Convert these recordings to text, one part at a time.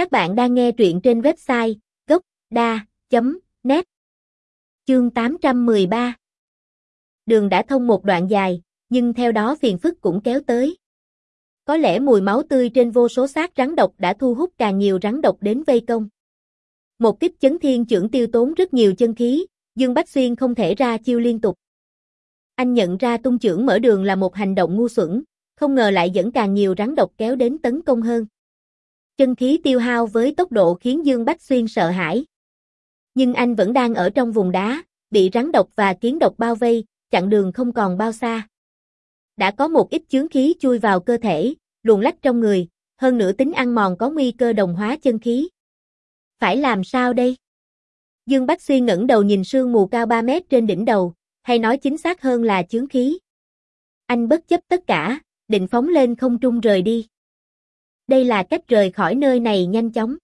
Các bạn đang nghe truyện trên website gốc.da.net Chương 813 Đường đã thông một đoạn dài, nhưng theo đó phiền phức cũng kéo tới. Có lẽ mùi máu tươi trên vô số xác rắn độc đã thu hút càng nhiều rắn độc đến vây công. Một kích chấn thiên trưởng tiêu tốn rất nhiều chân khí, Dương Bách Xuyên không thể ra chiêu liên tục. Anh nhận ra tung trưởng mở đường là một hành động ngu xuẩn, không ngờ lại dẫn càng nhiều rắn độc kéo đến tấn công hơn. Chân khí tiêu hao với tốc độ khiến Dương Bách Xuyên sợ hãi. Nhưng anh vẫn đang ở trong vùng đá, bị rắn độc và kiến độc bao vây, chặn đường không còn bao xa. Đã có một ít chướng khí chui vào cơ thể, luồn lách trong người, hơn nữa tính ăn mòn có nguy cơ đồng hóa chân khí. Phải làm sao đây? Dương Bách Xuyên ngẩng đầu nhìn sương mù cao 3 mét trên đỉnh đầu, hay nói chính xác hơn là chướng khí. Anh bất chấp tất cả, định phóng lên không trung rời đi. Đây là cách rời khỏi nơi này nhanh chóng.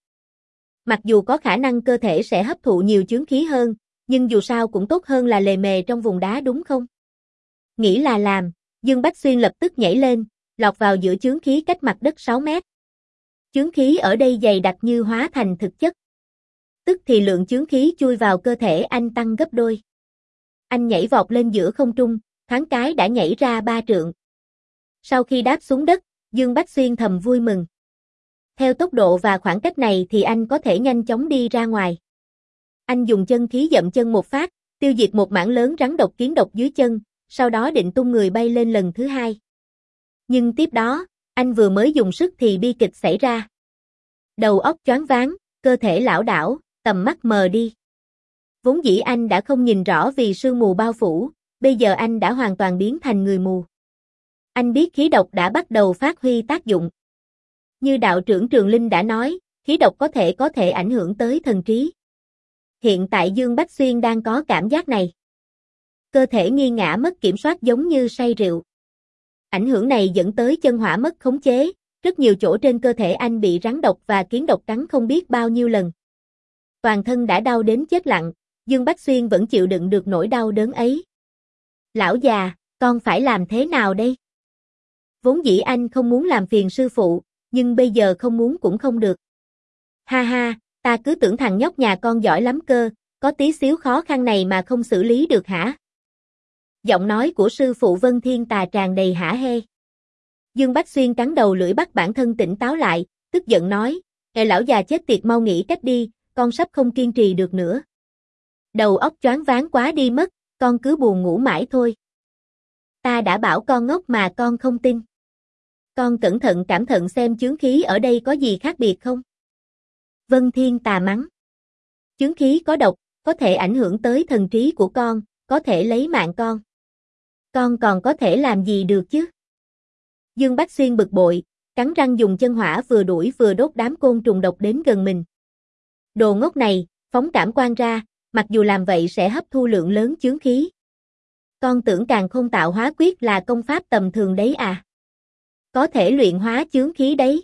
Mặc dù có khả năng cơ thể sẽ hấp thụ nhiều chướng khí hơn, nhưng dù sao cũng tốt hơn là lề mề trong vùng đá đúng không? Nghĩ là làm, Dương Bách Xuyên lập tức nhảy lên, lọt vào giữa chướng khí cách mặt đất 6 mét. Chướng khí ở đây dày đặc như hóa thành thực chất. Tức thì lượng chướng khí chui vào cơ thể anh tăng gấp đôi. Anh nhảy vọt lên giữa không trung, thoáng cái đã nhảy ra ba trượng. Sau khi đáp xuống đất, Dương Bách Xuyên thầm vui mừng. Theo tốc độ và khoảng cách này thì anh có thể nhanh chóng đi ra ngoài. Anh dùng chân khí dậm chân một phát, tiêu diệt một mảng lớn rắn độc kiến độc dưới chân, sau đó định tung người bay lên lần thứ hai. Nhưng tiếp đó, anh vừa mới dùng sức thì bi kịch xảy ra. Đầu óc choáng váng, cơ thể lão đảo, tầm mắt mờ đi. Vốn dĩ anh đã không nhìn rõ vì sương mù bao phủ, bây giờ anh đã hoàn toàn biến thành người mù. Anh biết khí độc đã bắt đầu phát huy tác dụng. Như đạo trưởng Trường Linh đã nói, khí độc có thể có thể ảnh hưởng tới thần trí. Hiện tại Dương Bách Xuyên đang có cảm giác này. Cơ thể nghi ngã mất kiểm soát giống như say rượu. Ảnh hưởng này dẫn tới chân hỏa mất khống chế, rất nhiều chỗ trên cơ thể anh bị rắn độc và kiến độc cắn không biết bao nhiêu lần. Toàn thân đã đau đến chết lặng, Dương Bách Xuyên vẫn chịu đựng được nỗi đau đớn ấy. Lão già, con phải làm thế nào đây? Vốn dĩ anh không muốn làm phiền sư phụ, nhưng bây giờ không muốn cũng không được. Ha ha, ta cứ tưởng thằng nhóc nhà con giỏi lắm cơ, có tí xíu khó khăn này mà không xử lý được hả? Giọng nói của sư phụ Vân Thiên Tà tràn đầy hả hê. Dương Bách Xuyên cắn đầu lưỡi bắt bản thân tỉnh táo lại, tức giận nói, "Hệ lão già chết tiệt mau nghĩ cách đi, con sắp không kiên trì được nữa. Đầu óc choáng váng quá đi mất, con cứ buồn ngủ mãi thôi. Ta đã bảo con ngốc mà con không tin. Con cẩn thận cảm thận xem chướng khí ở đây có gì khác biệt không? Vân Thiên tà mắng. Chướng khí có độc, có thể ảnh hưởng tới thần trí của con, có thể lấy mạng con. Con còn có thể làm gì được chứ? Dương Bách Xuyên bực bội, cắn răng dùng chân hỏa vừa đuổi vừa đốt đám côn trùng độc đến gần mình. Đồ ngốc này, phóng cảm quan ra, mặc dù làm vậy sẽ hấp thu lượng lớn chướng khí. Con tưởng càng không tạo hóa quyết là công pháp tầm thường đấy à? Có thể luyện hóa chướng khí đấy.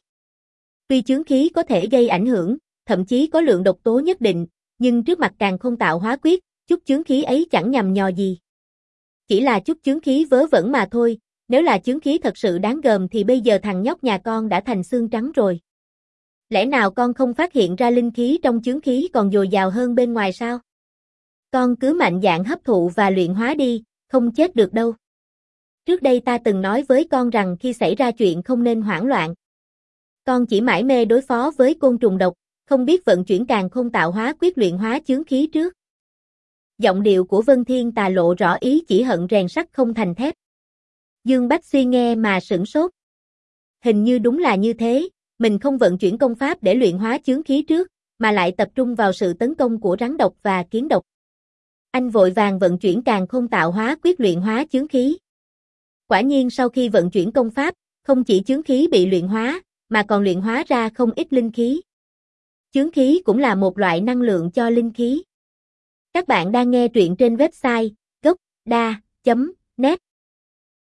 Tuy chướng khí có thể gây ảnh hưởng, thậm chí có lượng độc tố nhất định, nhưng trước mặt càng không tạo hóa quyết, chút chướng khí ấy chẳng nhằm nhò gì. Chỉ là chút chướng khí vớ vẩn mà thôi, nếu là chướng khí thật sự đáng gờm thì bây giờ thằng nhóc nhà con đã thành xương trắng rồi. Lẽ nào con không phát hiện ra linh khí trong chướng khí còn dồi dào hơn bên ngoài sao? Con cứ mạnh dạn hấp thụ và luyện hóa đi, không chết được đâu. Trước đây ta từng nói với con rằng khi xảy ra chuyện không nên hoảng loạn. Con chỉ mãi mê đối phó với côn trùng độc, không biết vận chuyển càng không tạo hóa quyết luyện hóa chướng khí trước. Giọng điệu của Vân Thiên tà lộ rõ ý chỉ hận rèn sắt không thành thép. Dương Bách suy nghe mà sửng sốt. Hình như đúng là như thế, mình không vận chuyển công pháp để luyện hóa chướng khí trước, mà lại tập trung vào sự tấn công của rắn độc và kiến độc. Anh vội vàng vận chuyển càng không tạo hóa quyết luyện hóa chướng khí. Quả nhiên sau khi vận chuyển công pháp, không chỉ chướng khí bị luyện hóa, mà còn luyện hóa ra không ít linh khí. Chướng khí cũng là một loại năng lượng cho linh khí. Các bạn đang nghe truyện trên website gocda.net